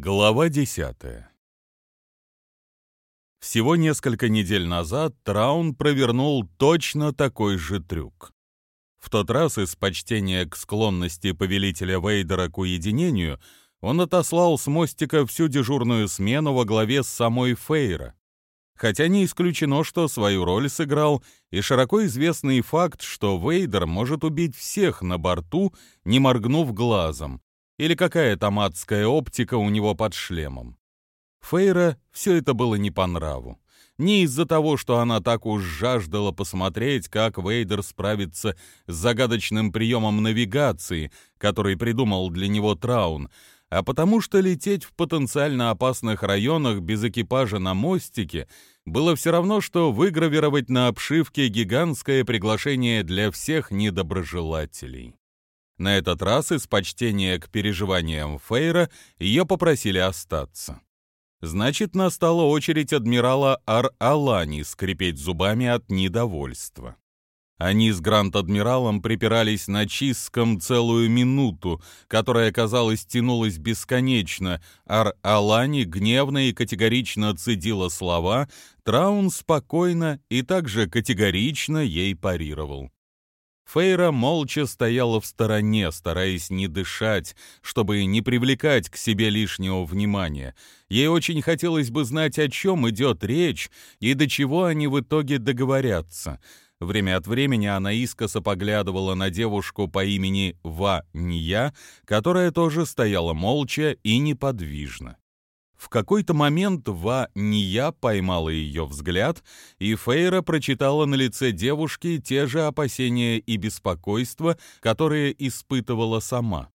Глава 10 Всего несколько недель назад Траун провернул точно такой же трюк. В тот раз из почтения к склонности повелителя Вейдера к уединению он отослал с мостика всю дежурную смену во главе с самой Фейра. Хотя не исключено, что свою роль сыграл и широко известный факт, что Вейдер может убить всех на борту, не моргнув глазом, или какая там адская оптика у него под шлемом. Фейра все это было не по нраву. Не из-за того, что она так уж жаждала посмотреть, как Вейдер справится с загадочным приемом навигации, который придумал для него Траун, а потому что лететь в потенциально опасных районах без экипажа на мостике было все равно, что выгравировать на обшивке гигантское приглашение для всех недоброжелателей. На этот раз из почтения к переживаниям Фейра ее попросили остаться. Значит, настала очередь адмирала Ар-Алани скрипеть зубами от недовольства. Они с Гранд-адмиралом припирались на чистском целую минуту, которая, казалось, тянулась бесконечно. Ар-Алани гневно и категорично цедила слова, Траун спокойно и также категорично ей парировал. Фейра молча стояла в стороне, стараясь не дышать, чтобы не привлекать к себе лишнего внимания. Ей очень хотелось бы знать, о чем идет речь и до чего они в итоге договорятся. Время от времени она искоса поглядывала на девушку по имени Ва Ния, которая тоже стояла молча и неподвижно. В какой-то момент Ва Ния поймала ее взгляд, и Фейра прочитала на лице девушки те же опасения и беспокойства, которые испытывала сама.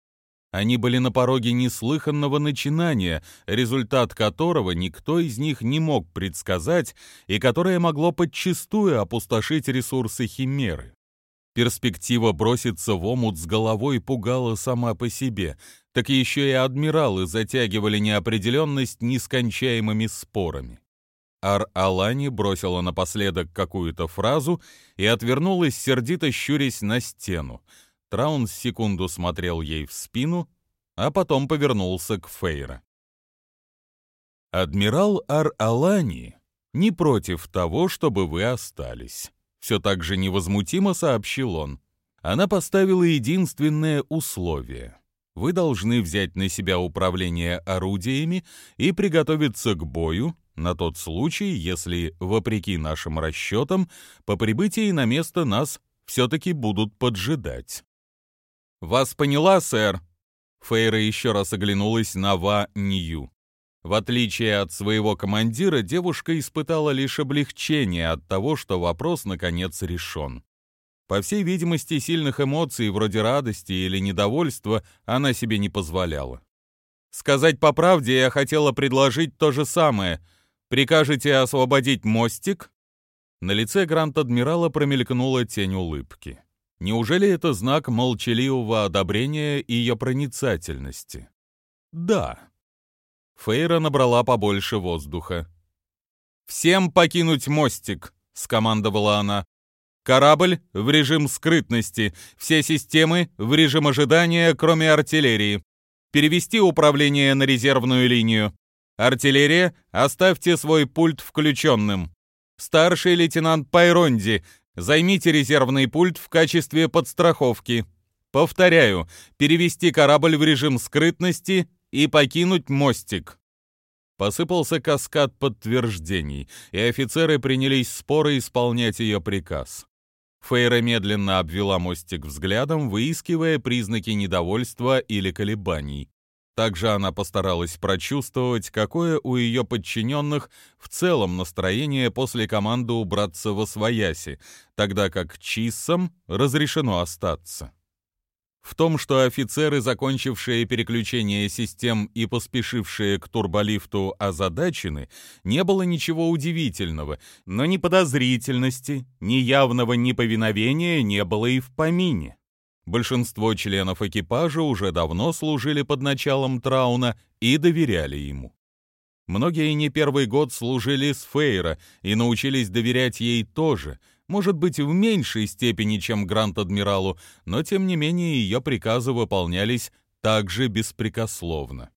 Они были на пороге неслыханного начинания, результат которого никто из них не мог предсказать и которое могло подчистую опустошить ресурсы Химеры. Перспектива броситься в омут с головой пугала сама по себе, так еще и адмиралы затягивали неопределенность нескончаемыми спорами. Ар-Алани бросила напоследок какую-то фразу и отвернулась, сердито щурясь на стену. Траун секунду смотрел ей в спину, а потом повернулся к Фейра. «Адмирал Ар-Алани не против того, чтобы вы остались», — все так же невозмутимо сообщил он. Она поставила единственное условие — вы должны взять на себя управление орудиями и приготовиться к бою на тот случай, если, вопреки нашим расчетам, по прибытии на место нас все-таки будут поджидать. «Вас поняла, сэр?» Фейра еще раз оглянулась на Ва Нью. В отличие от своего командира, девушка испытала лишь облегчение от того, что вопрос наконец решен. По всей видимости, сильных эмоций, вроде радости или недовольства, она себе не позволяла. Сказать по правде, я хотела предложить то же самое. Прикажете освободить мостик? На лице Гранд-адмирала промелькнула тень улыбки. Неужели это знак молчаливого одобрения ее проницательности? Да. Фейра набрала побольше воздуха. «Всем покинуть мостик!» — скомандовала она. Корабль в режим скрытности, все системы в режим ожидания, кроме артиллерии. Перевести управление на резервную линию. Артиллерия, оставьте свой пульт включенным. Старший лейтенант Пайронди, займите резервный пульт в качестве подстраховки. Повторяю, перевести корабль в режим скрытности и покинуть мостик. Посыпался каскад подтверждений, и офицеры принялись споры исполнять ее приказ. Фейра медленно обвела мостик взглядом, выискивая признаки недовольства или колебаний. Также она постаралась прочувствовать, какое у ее подчиненных в целом настроение после команды убраться во свояси, тогда как чиссам разрешено остаться. В том, что офицеры, закончившие переключение систем и поспешившие к турболифту, озадачены, не было ничего удивительного, но ни подозрительности, ни явного неповиновения не было и в помине. Большинство членов экипажа уже давно служили под началом Трауна и доверяли ему. Многие не первый год служили с Фейра и научились доверять ей тоже — может быть, в меньшей степени, чем Гранд-адмиралу, но тем не менее ее приказы выполнялись также беспрекословно.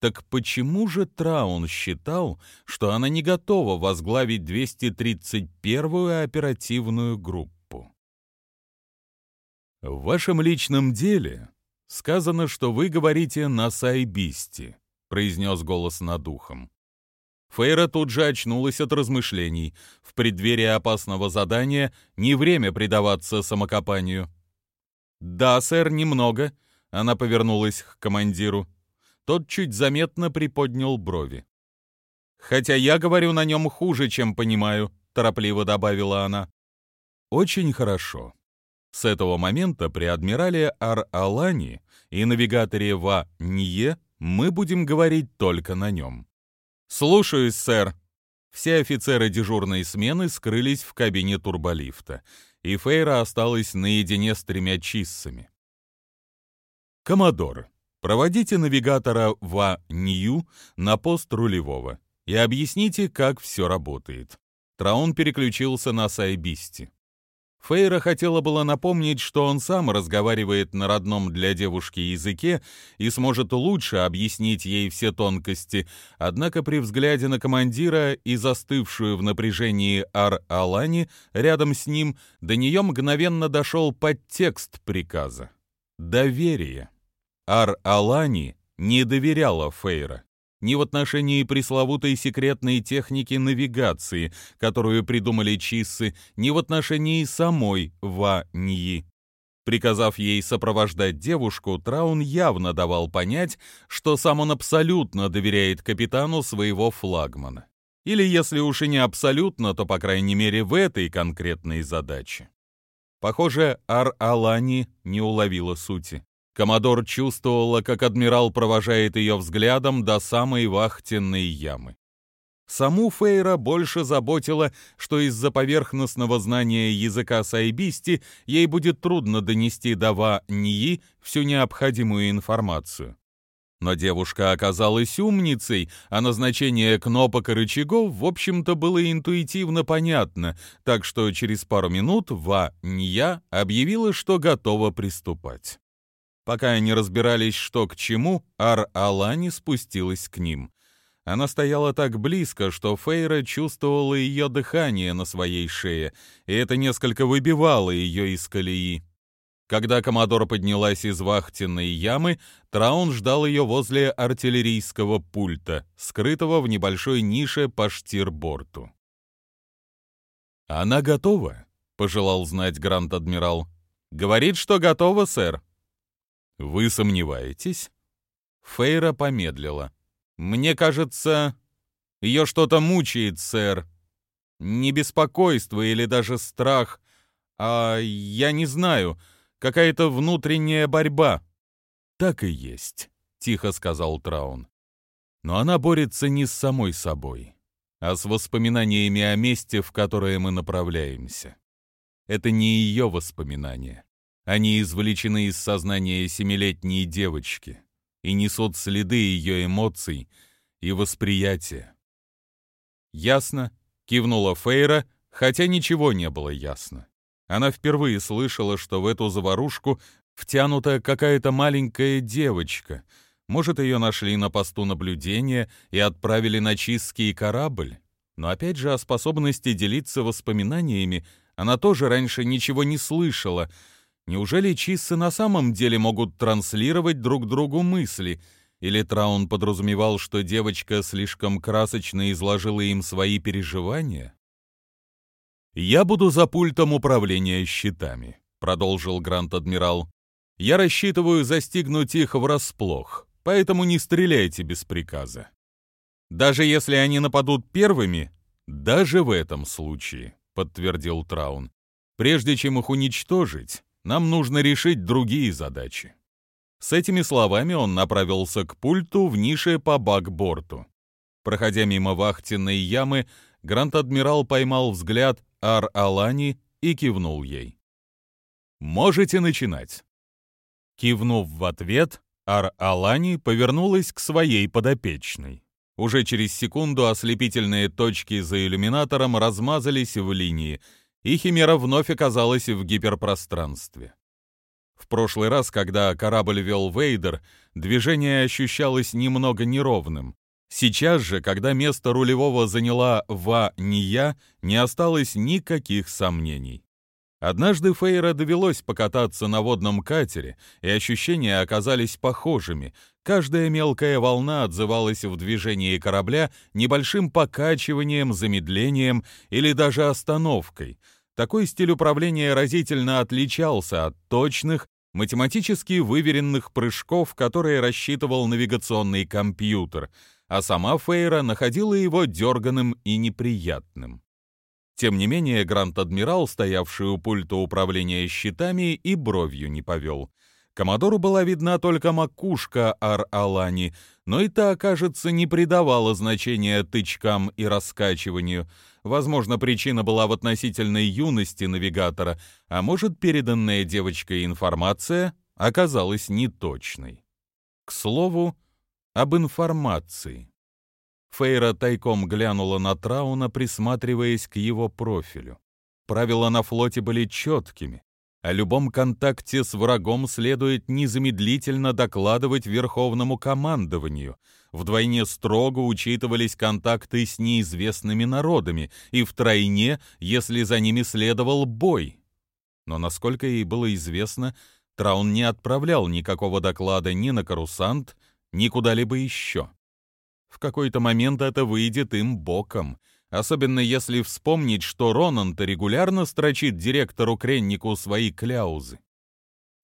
Так почему же Траун считал, что она не готова возглавить 231-ю оперативную группу? В вашем личном деле сказано, что вы говорите на Сайбисте, произнес голос над ухом. Фейра тут же очнулась от размышлений. В преддверии опасного задания не время предаваться самокопанию. «Да, сэр, немного», — она повернулась к командиру. Тот чуть заметно приподнял брови. «Хотя я говорю на нем хуже, чем понимаю», — торопливо добавила она. «Очень хорошо. С этого момента при адмирале Ар-Алани и навигаторе Ва-Нье мы будем говорить только на нем». «Слушаюсь, сэр». Все офицеры дежурной смены скрылись в кабине турболифта, и Фейра осталась наедине с тремя чиссами. «Коммодор, Проводите навигатора в Нью на пост рулевого и объясните, как все работает. Траун переключился на Сайбисти. Фейра хотела было напомнить, что он сам разговаривает на родном для девушки языке и сможет лучше объяснить ей все тонкости, однако при взгляде на командира и застывшую в напряжении Ар-Алани рядом с ним до нее мгновенно дошел подтекст приказа. Доверие. Ар-Алани не доверяла Фейра ни в отношении пресловутой секретной техники навигации, которую придумали чиссы, ни в отношении самой Ва-Ньи. Приказав ей сопровождать девушку, Траун явно давал понять, что сам он абсолютно доверяет капитану своего флагмана. Или если уж и не абсолютно, то, по крайней мере, в этой конкретной задаче. Похоже, Ар-Алани не уловила сути. Комодор чувствовала, как адмирал провожает ее взглядом до самой вахтенной ямы. Саму Фейра больше заботило, что из-за поверхностного знания языка сайбисти ей будет трудно донести до Ва-Ньи всю необходимую информацию. Но девушка оказалась умницей, а назначение кнопок и рычагов, в общем-то, было интуитивно понятно, так что через пару минут Ва-Нья объявила, что готова приступать. Пока они разбирались, что к чему, Ар-Алани спустилась к ним. Она стояла так близко, что Фейра чувствовала ее дыхание на своей шее, и это несколько выбивало ее из колеи. Когда Комодор поднялась из вахтенной ямы, Траун ждал ее возле артиллерийского пульта, скрытого в небольшой нише по штирборту. «Она готова?» — пожелал знать Гранд-адмирал. «Говорит, что готова, сэр», «Вы сомневаетесь?» Фейра помедлила. «Мне кажется, ее что-то мучает, сэр. Не беспокойство или даже страх, а я не знаю, какая-то внутренняя борьба». «Так и есть», — тихо сказал Траун. «Но она борется не с самой собой, а с воспоминаниями о месте, в которое мы направляемся. Это не ее воспоминания. Они извлечены из сознания семилетней девочки и несут следы ее эмоций и восприятия. «Ясно», — кивнула Фейра, хотя ничего не было ясно. Она впервые слышала, что в эту заварушку втянута какая-то маленькая девочка. Может, ее нашли на посту наблюдения и отправили на чистский корабль? Но опять же о способности делиться воспоминаниями она тоже раньше ничего не слышала — Неужели чиссы на самом деле могут транслировать друг другу мысли? Или Траун подразумевал, что девочка слишком красочно изложила им свои переживания? «Я буду за пультом управления щитами», — продолжил Грант-адмирал. «Я рассчитываю застигнуть их врасплох, поэтому не стреляйте без приказа. Даже если они нападут первыми, даже в этом случае», — подтвердил Траун. «Прежде чем их уничтожить, нам нужно решить другие задачи. С этими словами он направился к пульту в нише по бакборту. Проходя мимо вахтенной ямы, Гранд-адмирал поймал взгляд Ар-Алани и кивнул ей. «Можете начинать». Кивнув в ответ, Ар-Алани повернулась к своей подопечной. Уже через секунду ослепительные точки за иллюминатором размазались в линии, и Химера вновь оказалась в гиперпространстве. В прошлый раз, когда корабль вел Вейдер, движение ощущалось немного неровным. Сейчас же, когда место рулевого заняла Ва Ния, не осталось никаких сомнений. Однажды Фейра довелось покататься на водном катере, и ощущения оказались похожими. Каждая мелкая волна отзывалась в движении корабля небольшим покачиванием, замедлением или даже остановкой. Такой стиль управления разительно отличался от точных, математически выверенных прыжков, которые рассчитывал навигационный компьютер, а сама Фейра находила его дерганым и неприятным. Тем не менее, Гранд-адмирал, стоявший у пульта управления щитами, и бровью не повел. Комодору была видна только макушка Ар-Алани, но и та, кажется, не придавала значения тычкам и раскачиванию. Возможно, причина была в относительной юности навигатора, а может, переданная девочкой информация оказалась неточной. К слову, об информации. Фейра тайком глянула на Трауна, присматриваясь к его профилю. Правила на флоте были четкими. О любом контакте с врагом следует незамедлительно докладывать Верховному командованию. Вдвойне строго учитывались контакты с неизвестными народами, и втройне, если за ними следовал бой. Но, насколько ей было известно, Траун не отправлял никакого доклада ни на Карусант, ни куда-либо еще. В какой-то момент это выйдет им боком, особенно если вспомнить, что Ронант регулярно строчит директору Креннику свои кляузы.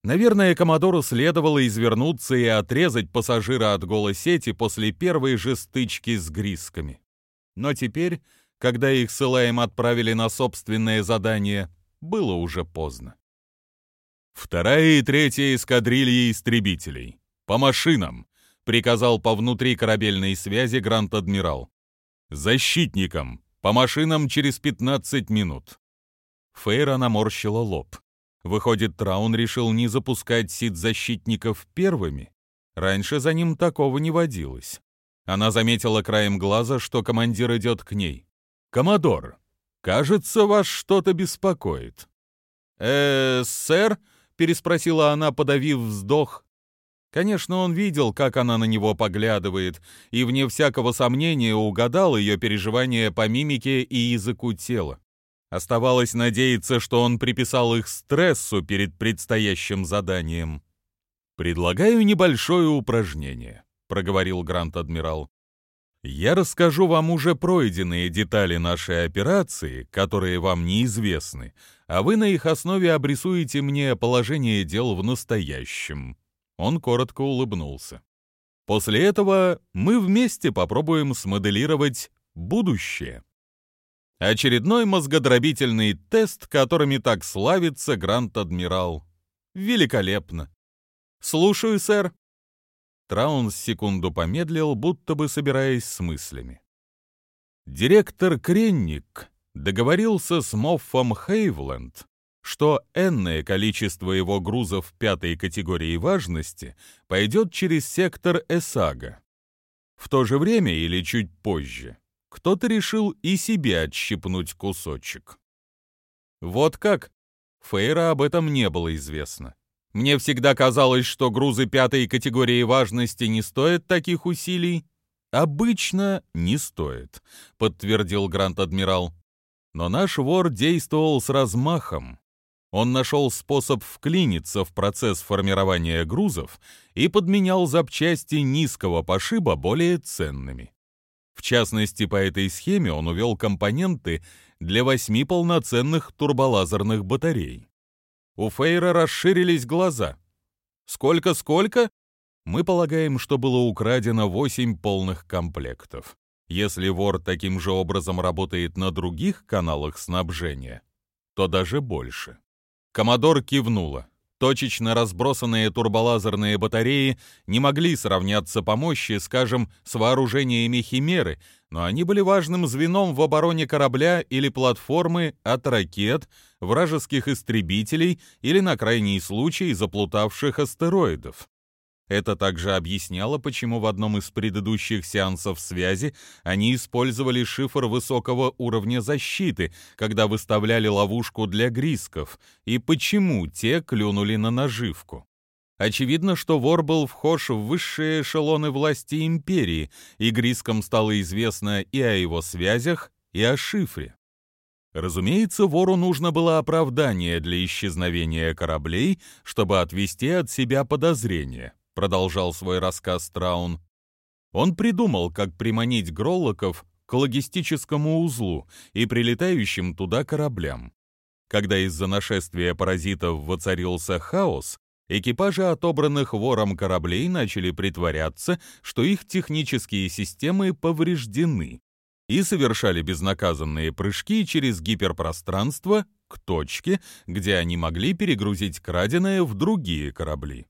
Наверное, Комодору следовало извернуться и отрезать пассажира от голосети после первой же стычки с грисками. Но теперь, когда их с Илаем отправили на собственное задание, было уже поздно. Вторая и третья эскадрильи истребителей. По машинам приказал по внутри корабельной связи Гранд-адмирал. «Защитникам! По машинам через 15 минут!» Фейра наморщила лоб. Выходит, Траун решил не запускать сит-защитников первыми? Раньше за ним такого не водилось. Она заметила краем глаза, что командир идет к ней. «Коммодор, кажется, вас что-то беспокоит». «Э, сэр?» — переспросила она, подавив вздох. Конечно, он видел, как она на него поглядывает, и, вне всякого сомнения, угадал ее переживания по мимике и языку тела. Оставалось надеяться, что он приписал их стрессу перед предстоящим заданием. «Предлагаю небольшое упражнение», — проговорил Грант-адмирал. «Я расскажу вам уже пройденные детали нашей операции, которые вам неизвестны, а вы на их основе обрисуете мне положение дел в настоящем». Он коротко улыбнулся. После этого мы вместе попробуем смоделировать будущее. Очередной мозгодробительный тест, которыми так славится Грант-адмирал. Великолепно. Слушаю, сэр. Траунс секунду помедлил, будто бы собираясь с мыслями. Директор Кренник договорился с Моффом Хейвленд что энное количество его грузов пятой категории важности пойдет через сектор Эсага. В то же время или чуть позже кто-то решил и себе отщипнуть кусочек. Вот как? Фейра об этом не было известно. Мне всегда казалось, что грузы пятой категории важности не стоят таких усилий. Обычно не стоит, подтвердил Грант-адмирал. Но наш вор действовал с размахом он нашел способ вклиниться в процесс формирования грузов и подменял запчасти низкого пошиба более ценными. В частности, по этой схеме он увел компоненты для восьми полноценных турболазерных батарей. У Фейра расширились глаза. Сколько-сколько? Мы полагаем, что было украдено восемь полных комплектов. Если вор таким же образом работает на других каналах снабжения, то даже больше. Комодор кивнула. Точечно разбросанные турболазерные батареи не могли сравняться по мощи, скажем, с вооружениями Химеры, но они были важным звеном в обороне корабля или платформы от ракет, вражеских истребителей или, на крайний случай, заплутавших астероидов. Это также объясняло, почему в одном из предыдущих сеансов связи они использовали шифр высокого уровня защиты, когда выставляли ловушку для грисков, и почему те клюнули на наживку. Очевидно, что вор был вхож в высшие эшелоны власти империи, и грискам стало известно и о его связях, и о шифре. Разумеется, вору нужно было оправдание для исчезновения кораблей, чтобы отвести от себя подозрения продолжал свой рассказ Траун. Он придумал, как приманить гроллоков к логистическому узлу и прилетающим туда кораблям. Когда из-за нашествия паразитов воцарился хаос, экипажи отобранных вором кораблей начали притворяться, что их технические системы повреждены, и совершали безнаказанные прыжки через гиперпространство к точке, где они могли перегрузить краденое в другие корабли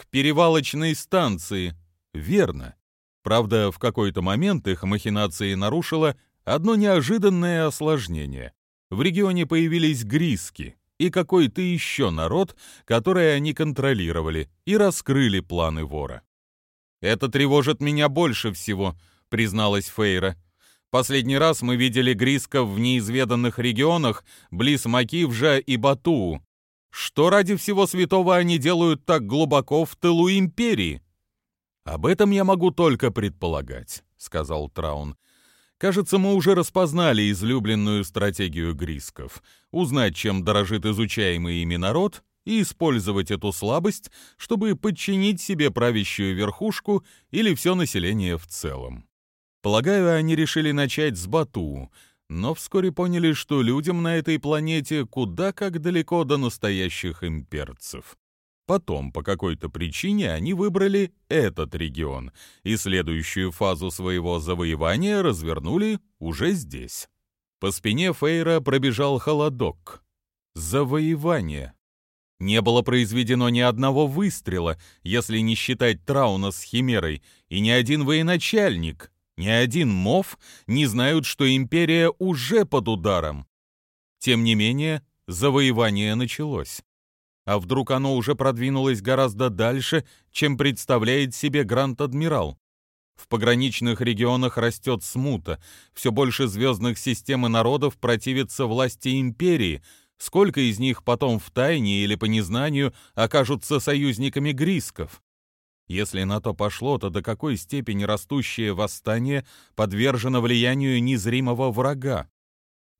к перевалочной станции. Верно. Правда, в какой-то момент их махинации нарушило одно неожиданное осложнение. В регионе появились гриски и какой-то еще народ, который они контролировали и раскрыли планы вора. «Это тревожит меня больше всего», — призналась Фейра. «Последний раз мы видели грисков в неизведанных регионах близ Макивжа и Батуу. Что ради всего святого они делают так глубоко в тылу империи? Об этом я могу только предполагать, сказал Траун. Кажется, мы уже распознали излюбленную стратегию грисков — узнать, чем дорожит изучаемый ими народ, и использовать эту слабость, чтобы подчинить себе правящую верхушку или все население в целом. Полагаю, они решили начать с Бату, но вскоре поняли, что людям на этой планете куда как далеко до настоящих имперцев. Потом, по какой-то причине, они выбрали этот регион, и следующую фазу своего завоевания развернули уже здесь. По спине Фейра пробежал холодок. Завоевание. Не было произведено ни одного выстрела, если не считать Трауна с Химерой, и ни один военачальник ни один мов не знают, что империя уже под ударом. Тем не менее, завоевание началось. А вдруг оно уже продвинулось гораздо дальше, чем представляет себе Гранд-Адмирал? В пограничных регионах растет смута, все больше звездных систем и народов противятся власти империи, сколько из них потом в тайне или по незнанию окажутся союзниками грисков? Если на то пошло, то до какой степени растущее восстание подвержено влиянию незримого врага?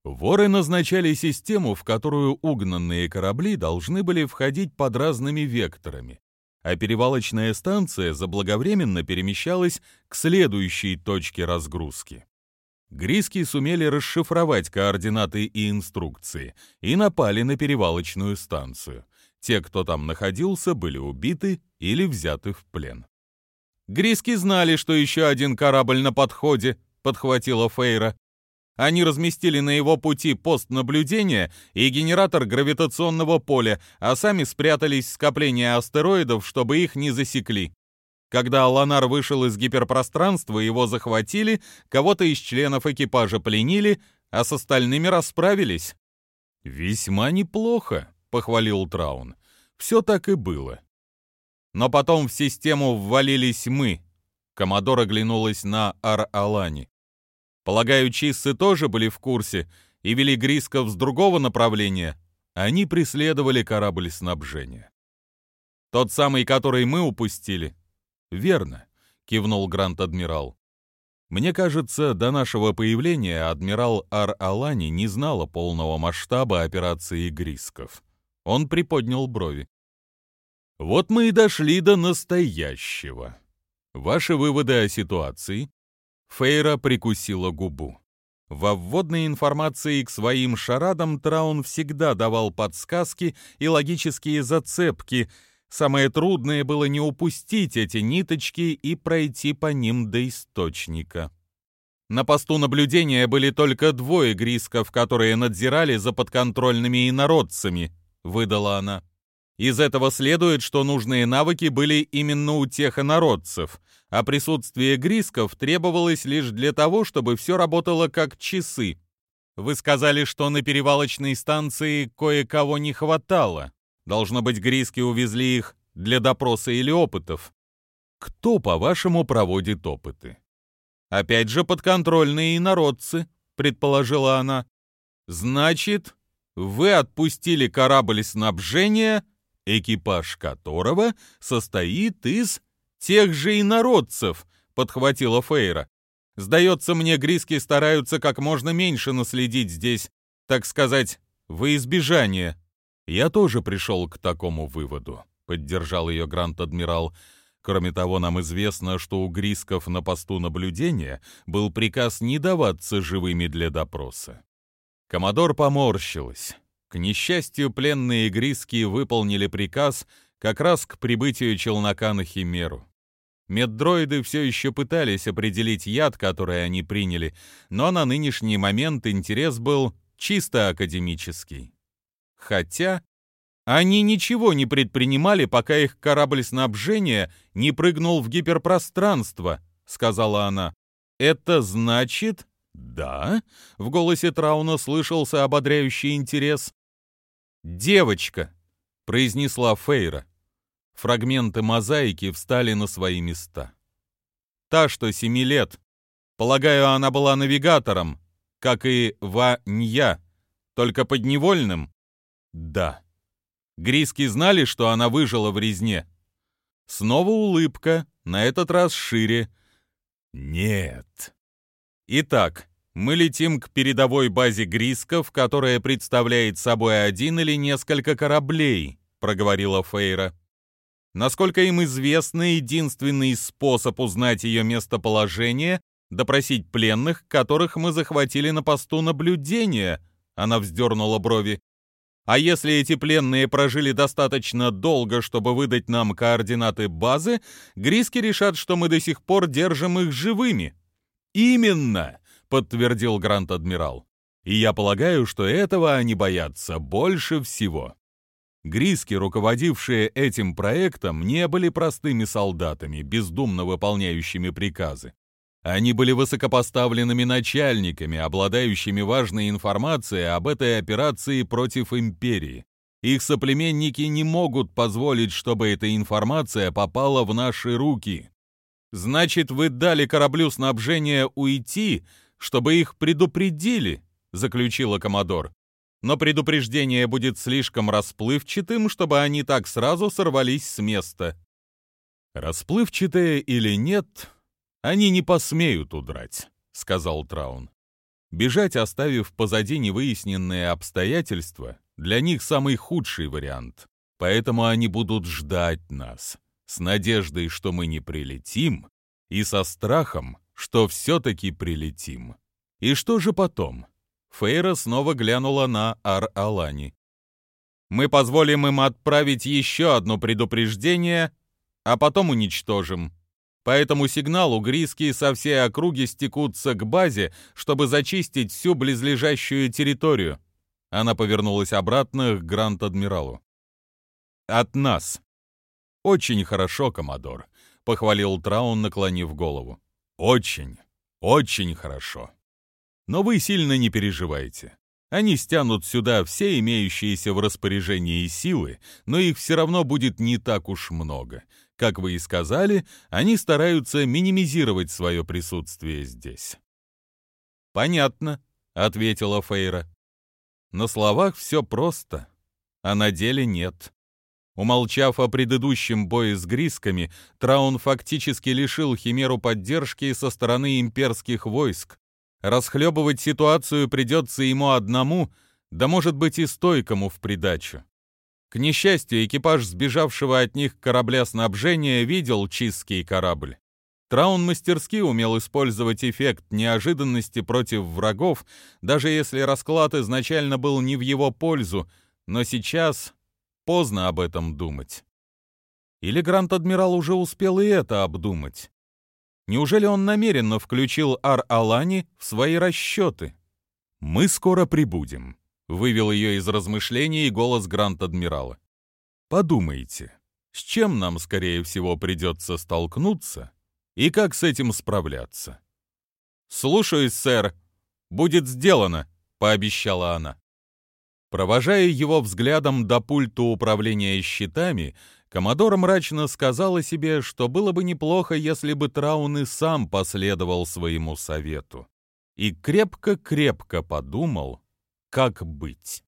Воры назначали систему, в которую угнанные корабли должны были входить под разными векторами, а перевалочная станция заблаговременно перемещалась к следующей точке разгрузки. Гриски сумели расшифровать координаты и инструкции и напали на перевалочную станцию. Те, кто там находился, были убиты или взяты в плен. «Гриски знали, что еще один корабль на подходе», — подхватила Фейра. Они разместили на его пути пост наблюдения и генератор гравитационного поля, а сами спрятались в скопление астероидов, чтобы их не засекли. Когда Аланар вышел из гиперпространства, его захватили, кого-то из членов экипажа пленили, а с остальными расправились. «Весьма неплохо», — похвалил Траун. «Все так и было». Но потом в систему ввалились мы. Комодор оглянулась на Ар-Алани. Полагаю, чиссы тоже были в курсе и вели Грисков с другого направления. Они преследовали корабль снабжения. Тот самый, который мы упустили. Верно, кивнул Грант-адмирал. Мне кажется, до нашего появления адмирал Ар-Алани не знала полного масштаба операции Грисков. Он приподнял брови. Вот мы и дошли до настоящего. Ваши выводы о ситуации? Фейра прикусила губу. Во вводной информации к своим шарадам Траун всегда давал подсказки и логические зацепки. Самое трудное было не упустить эти ниточки и пройти по ним до источника. На посту наблюдения были только двое грисков, которые надзирали за подконтрольными инородцами —— выдала она. Из этого следует, что нужные навыки были именно у тех инородцев, а присутствие грисков требовалось лишь для того, чтобы все работало как часы. Вы сказали, что на перевалочной станции кое-кого не хватало. Должно быть, гриски увезли их для допроса или опытов. Кто, по-вашему, проводит опыты? Опять же, подконтрольные инородцы, предположила она. Значит, вы отпустили корабль снабжения, экипаж которого состоит из тех же инородцев, подхватила Фейра. Сдается мне, гриски стараются как можно меньше наследить здесь, так сказать, во избежание. Я тоже пришел к такому выводу, поддержал ее Грант-адмирал. Кроме того, нам известно, что у грисков на посту наблюдения был приказ не даваться живыми для допроса. Комодор поморщилась. К несчастью, пленные гриски выполнили приказ как раз к прибытию челнока на Химеру. Меддроиды все еще пытались определить яд, который они приняли, но на нынешний момент интерес был чисто академический. Хотя они ничего не предпринимали, пока их корабль снабжения не прыгнул в гиперпространство, сказала она. Это значит... Да, в голосе Трауна слышался ободряющий интерес. Девочка, произнесла Фейра. Фрагменты мозаики встали на свои места. Та, что семи лет. Полагаю, она была навигатором, как и Ва-Нья, только подневольным? Да. Гриски знали, что она выжила в резне. Снова улыбка, на этот раз шире. Нет. Итак, мы летим к передовой базе Грисков, которая представляет собой один или несколько кораблей, проговорила Фейра. Насколько им известно, единственный способ узнать ее местоположение — допросить пленных, которых мы захватили на посту наблюдения. Она вздернула брови. А если эти пленные прожили достаточно долго, чтобы выдать нам координаты базы, гриски решат, что мы до сих пор держим их живыми. Именно, подтвердил Грант-адмирал. И я полагаю, что этого они боятся больше всего. Гриски, руководившие этим проектом, не были простыми солдатами, бездумно выполняющими приказы. Они были высокопоставленными начальниками, обладающими важной информацией об этой операции против империи. Их соплеменники не могут позволить, чтобы эта информация попала в наши руки. Значит, вы дали кораблю снабжения уйти, чтобы их предупредили, заключила Комодор но предупреждение будет слишком расплывчатым, чтобы они так сразу сорвались с места. Расплывчатые или нет, они не посмеют удрать, сказал Траун. Бежать, оставив позади невыясненные обстоятельства, для них самый худший вариант. Поэтому они будут ждать нас, с надеждой, что мы не прилетим, и со страхом, что все-таки прилетим. И что же потом? Фейра снова глянула на Ар-Алани. «Мы позволим им отправить еще одно предупреждение, а потом уничтожим. По этому сигналу гриски со всей округи стекутся к базе, чтобы зачистить всю близлежащую территорию». Она повернулась обратно к Гранд-Адмиралу. «От нас». «Очень хорошо, Комодор», — похвалил Траун, наклонив голову. «Очень, очень хорошо». Но вы сильно не переживайте. Они стянут сюда все имеющиеся в распоряжении силы, но их все равно будет не так уж много. Как вы и сказали, они стараются минимизировать свое присутствие здесь. «Понятно», — ответила Фейра. «На словах все просто, а на деле нет». Умолчав о предыдущем бое с грисками, Траун фактически лишил Химеру поддержки со стороны имперских войск, Расхлебывать ситуацию придется ему одному, да может быть и стойкому в придачу. К несчастью, экипаж сбежавшего от них корабля снабжения видел чистский корабль. Траун мастерски умел использовать эффект неожиданности против врагов, даже если расклад изначально был не в его пользу, но сейчас поздно об этом думать. Или Грант-адмирал уже успел и это обдумать? Неужели он намеренно включил Ар-Алани в свои расчеты? «Мы скоро прибудем», — вывел ее из размышлений голос Грант-адмирала. «Подумайте, с чем нам, скорее всего, придется столкнуться и как с этим справляться?» «Слушаюсь, сэр. Будет сделано», — пообещала она. Провожая его взглядом до пульта управления щитами, Комодор мрачно сказал о себе, что было бы неплохо, если бы Траун и сам последовал своему совету. И крепко-крепко подумал, как быть.